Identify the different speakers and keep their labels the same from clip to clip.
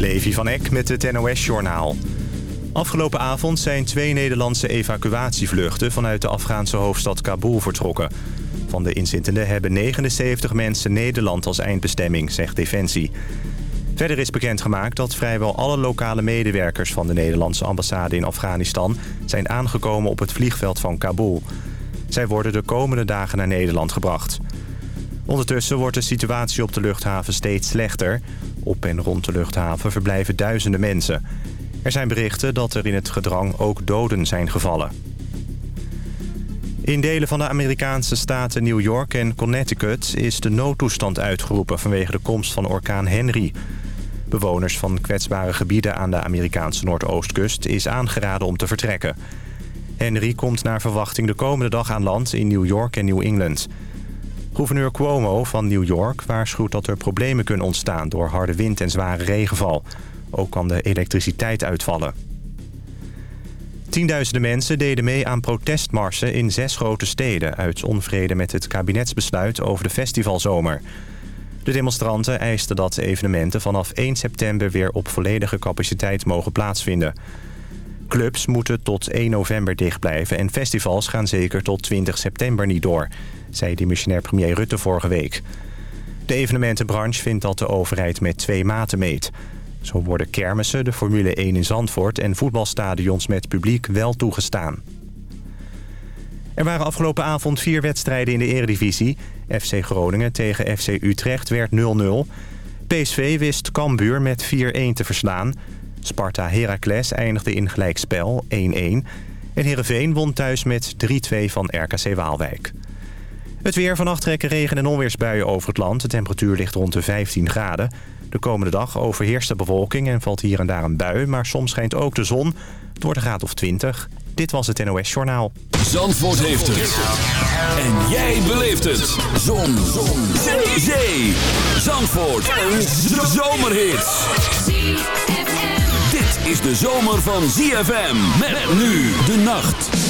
Speaker 1: Levi van Eck met het NOS-journaal. Afgelopen avond zijn twee Nederlandse evacuatievluchten... vanuit de Afghaanse hoofdstad Kabul vertrokken. Van de inzittenden hebben 79 mensen Nederland als eindbestemming, zegt Defensie. Verder is bekendgemaakt dat vrijwel alle lokale medewerkers... van de Nederlandse ambassade in Afghanistan... zijn aangekomen op het vliegveld van Kabul. Zij worden de komende dagen naar Nederland gebracht. Ondertussen wordt de situatie op de luchthaven steeds slechter. Op en rond de luchthaven verblijven duizenden mensen. Er zijn berichten dat er in het gedrang ook doden zijn gevallen. In delen van de Amerikaanse staten New York en Connecticut... is de noodtoestand uitgeroepen vanwege de komst van orkaan Henry. Bewoners van kwetsbare gebieden aan de Amerikaanse Noordoostkust... is aangeraden om te vertrekken. Henry komt naar verwachting de komende dag aan land in New York en New England... Gouverneur Cuomo van New York waarschuwt dat er problemen kunnen ontstaan... door harde wind en zware regenval. Ook kan de elektriciteit uitvallen. Tienduizenden mensen deden mee aan protestmarsen in zes grote steden... uit onvrede met het kabinetsbesluit over de festivalzomer. De demonstranten eisten dat evenementen vanaf 1 september... weer op volledige capaciteit mogen plaatsvinden. Clubs moeten tot 1 november dicht blijven... en festivals gaan zeker tot 20 september niet door zei dimissionair premier Rutte vorige week. De evenementenbranche vindt dat de overheid met twee maten meet. Zo worden kermissen, de Formule 1 in Zandvoort... en voetbalstadions met publiek wel toegestaan. Er waren afgelopen avond vier wedstrijden in de eredivisie. FC Groningen tegen FC Utrecht werd 0-0. PSV wist Cambuur met 4-1 te verslaan. Sparta Heracles eindigde in gelijkspel 1-1. En Heerenveen won thuis met 3-2 van RKC Waalwijk. Het weer vannacht trekken regen- en onweersbuien over het land. De temperatuur ligt rond de 15 graden. De komende dag overheerst de bewolking en valt hier en daar een bui... maar soms schijnt ook de zon. Het wordt een graad of 20. Dit was het NOS Journaal.
Speaker 2: Zandvoort heeft het. En jij beleeft het. Zon. zon. Zee. Zee. Zandvoort. Een zomerhit. Dit is de zomer van ZFM. Met nu de nacht.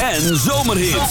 Speaker 3: En zomerhits.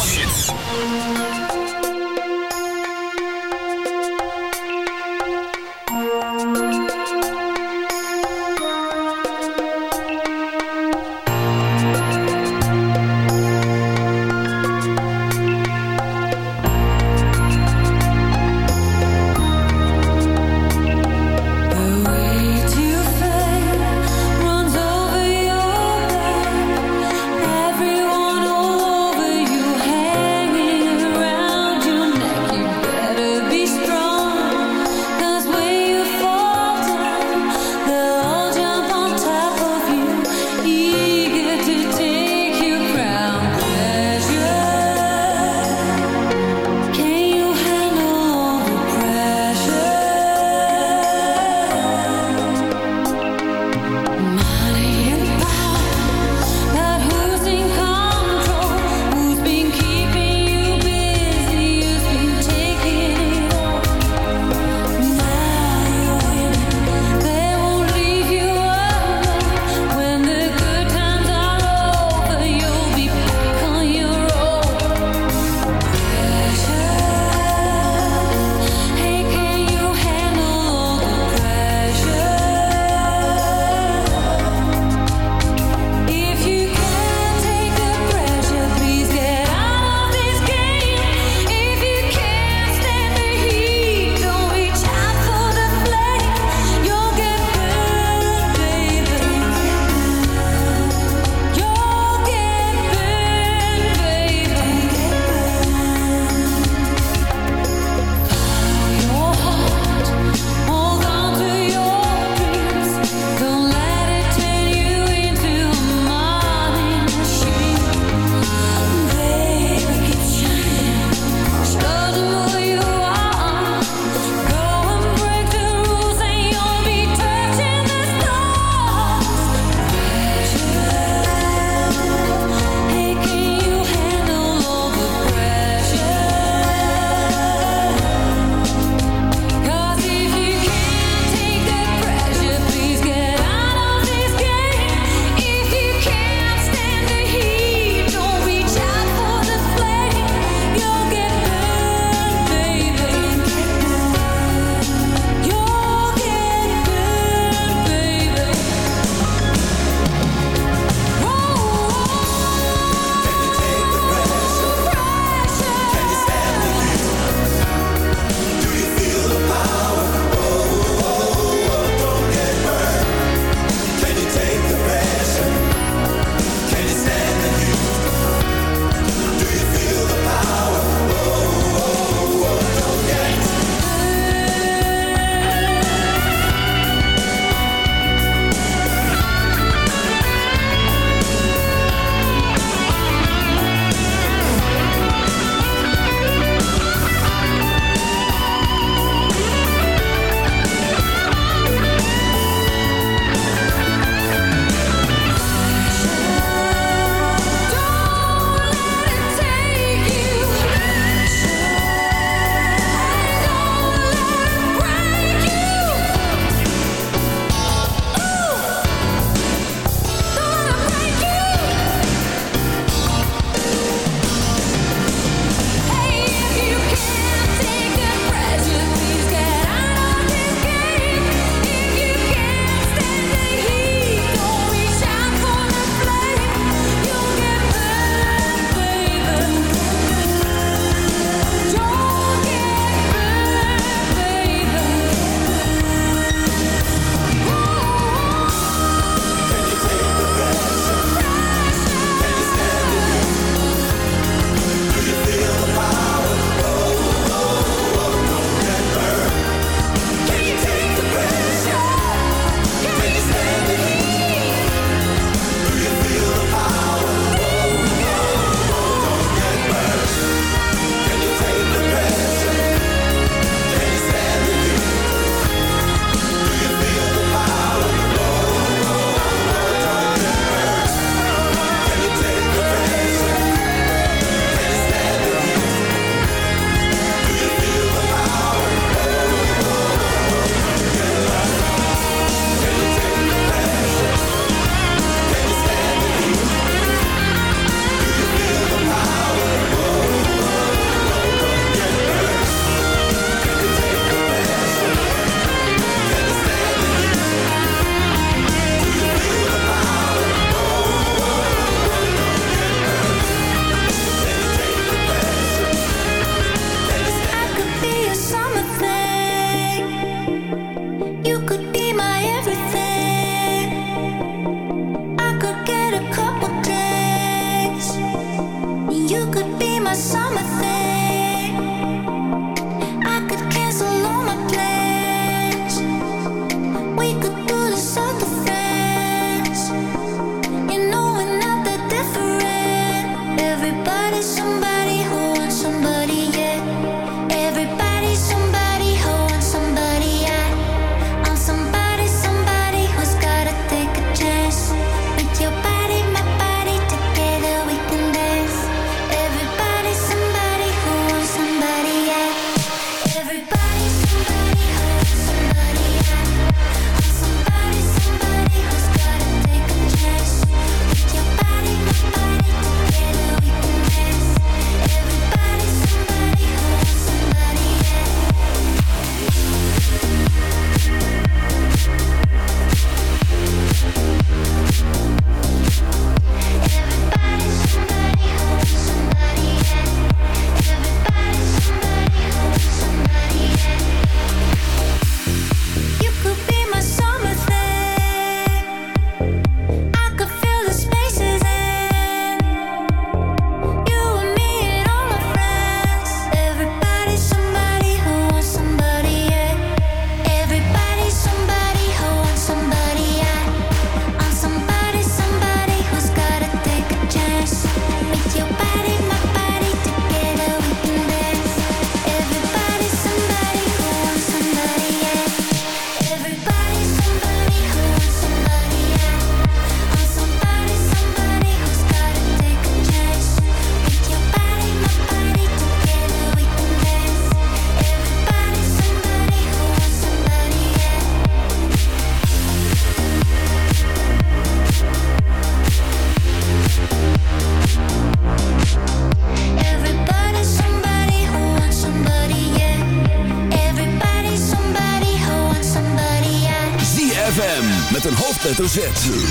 Speaker 2: Van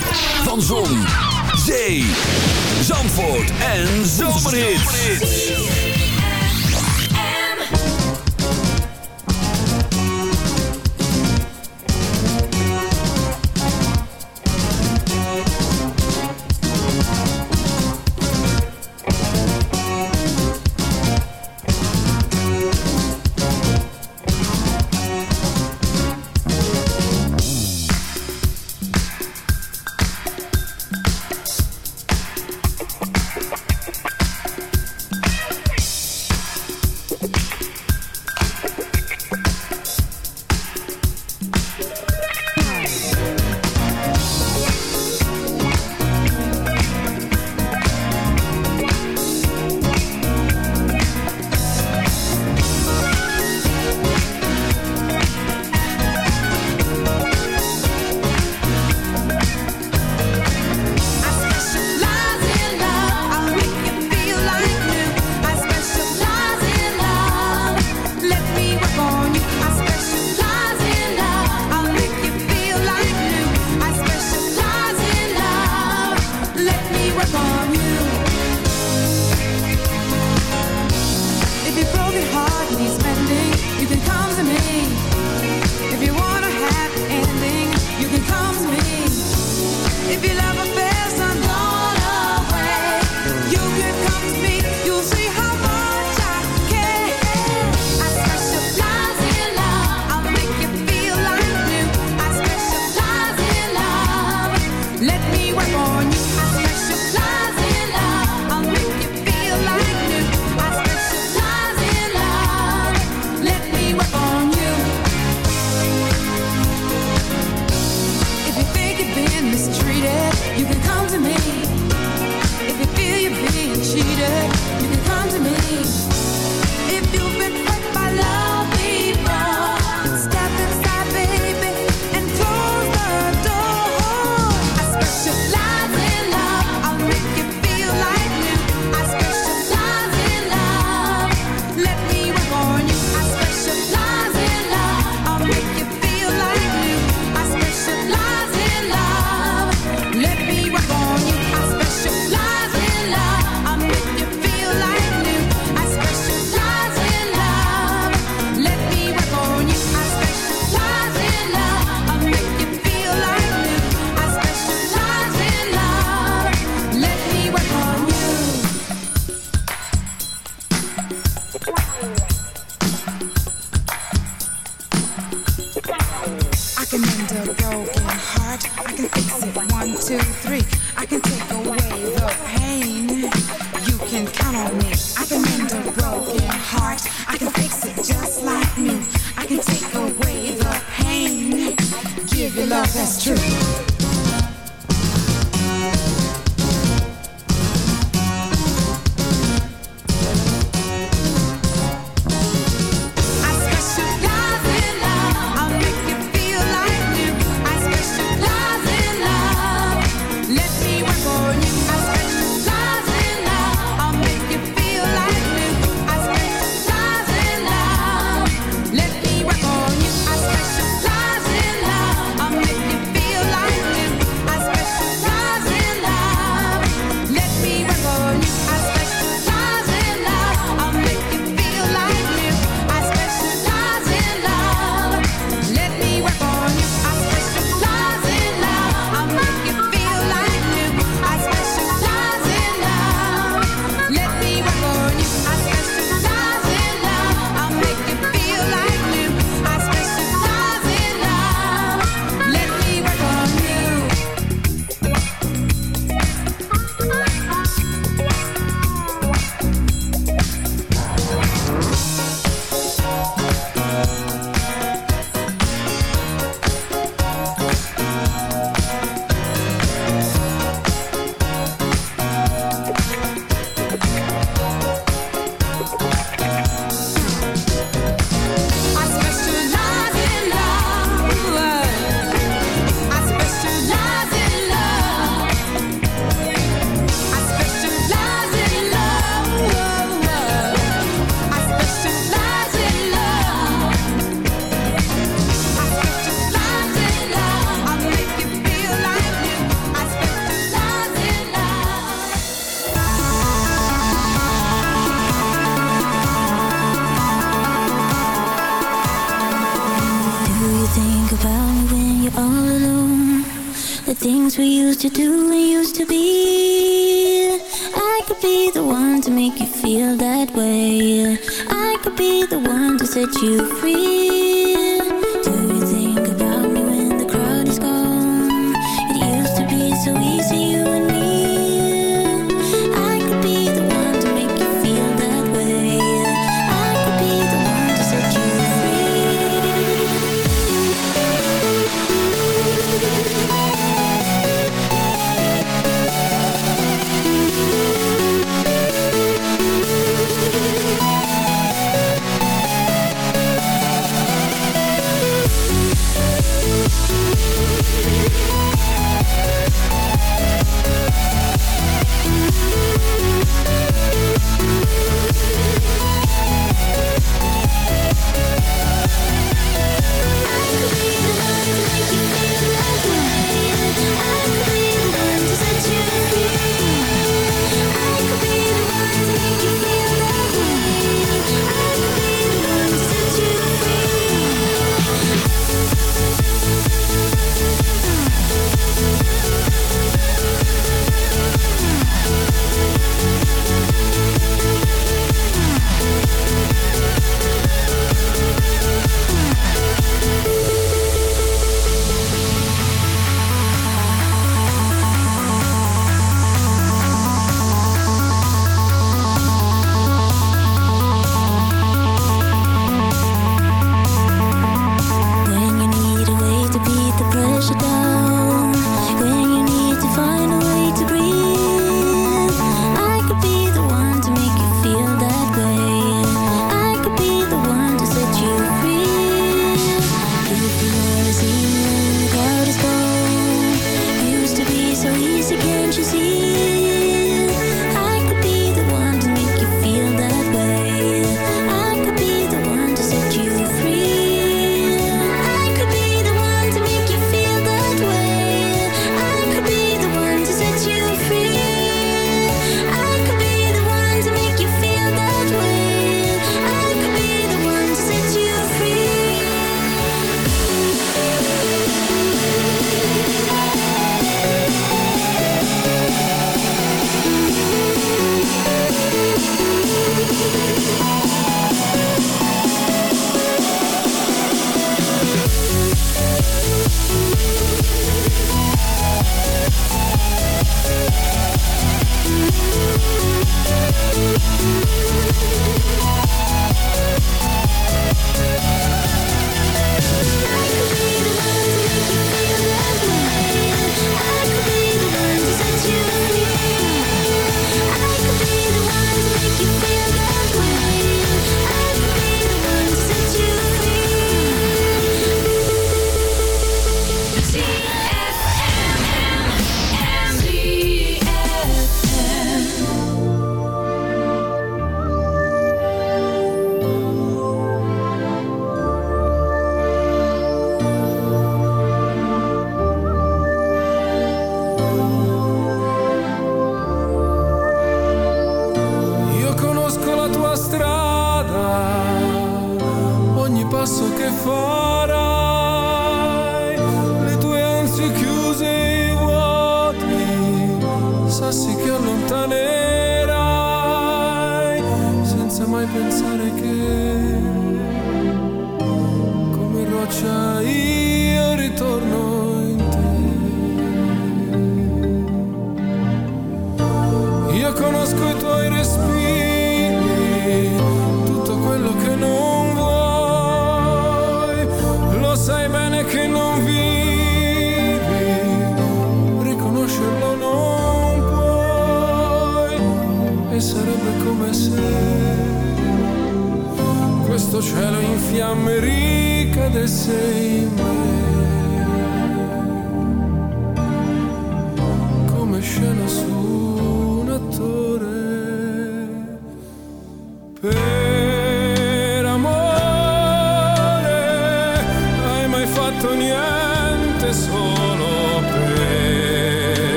Speaker 4: you free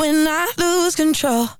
Speaker 5: when I lose control?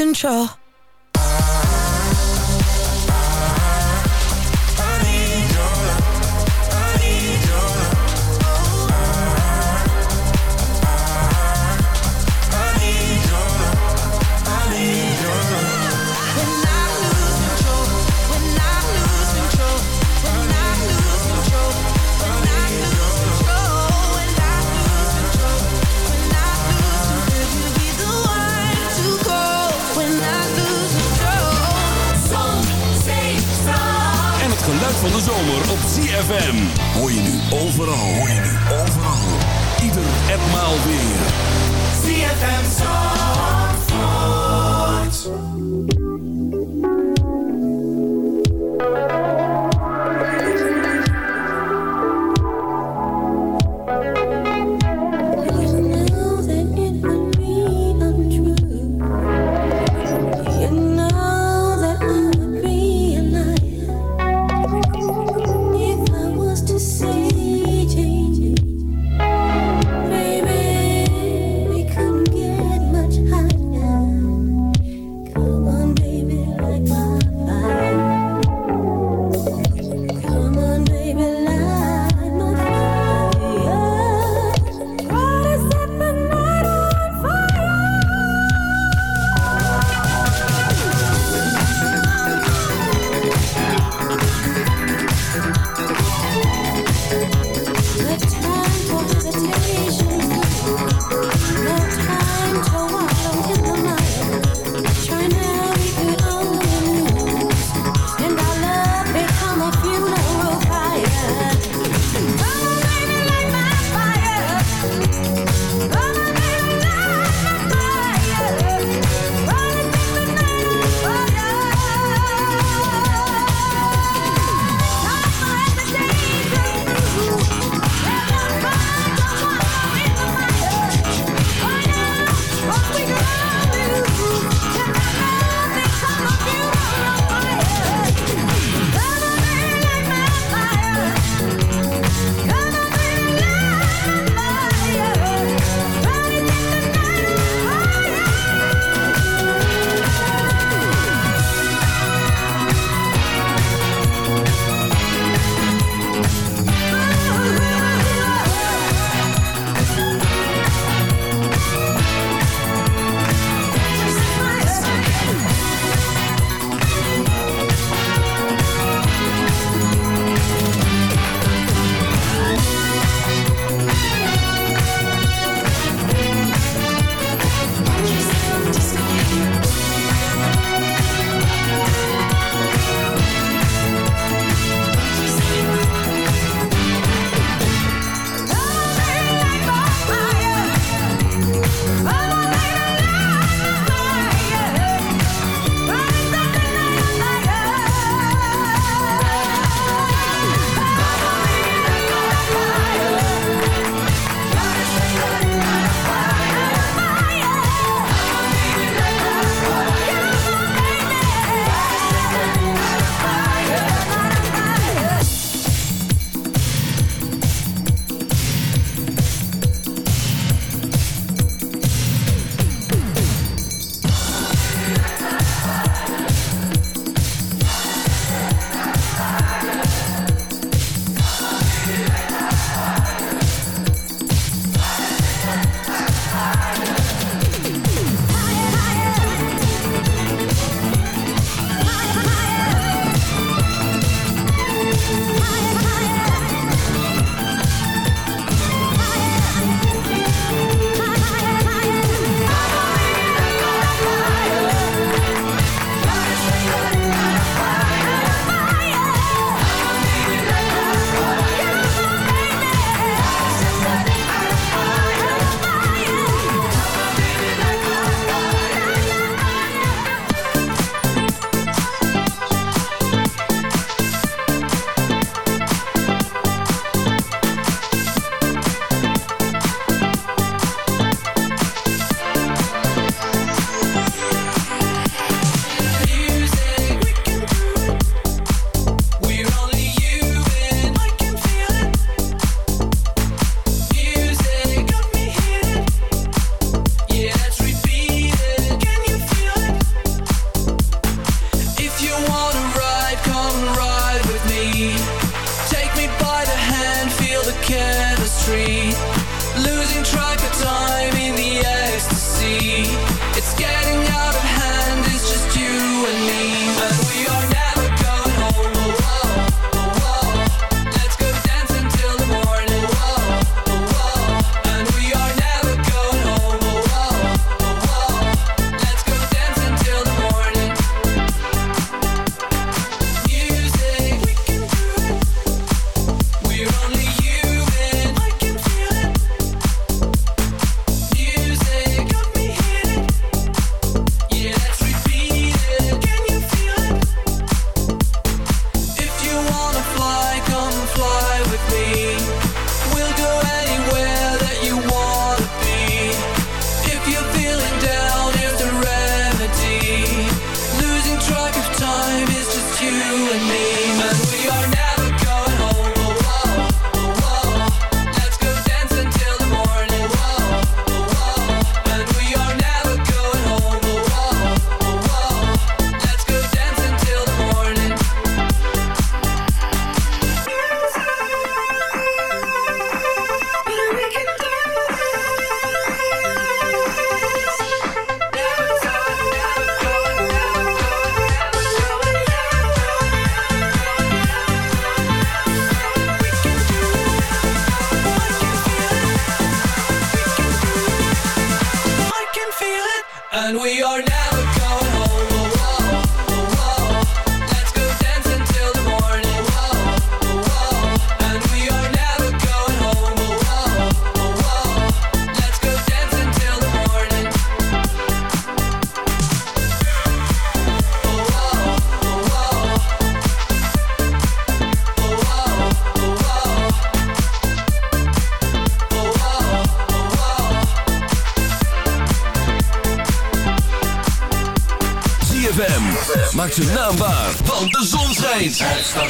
Speaker 5: control.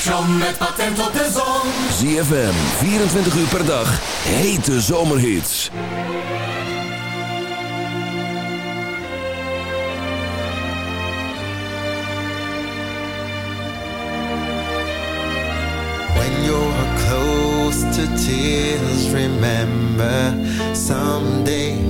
Speaker 6: Station met patent op de zon.
Speaker 2: ZFM, 24 uur per dag, hete zomerhits.
Speaker 7: When you're close to tears, remember someday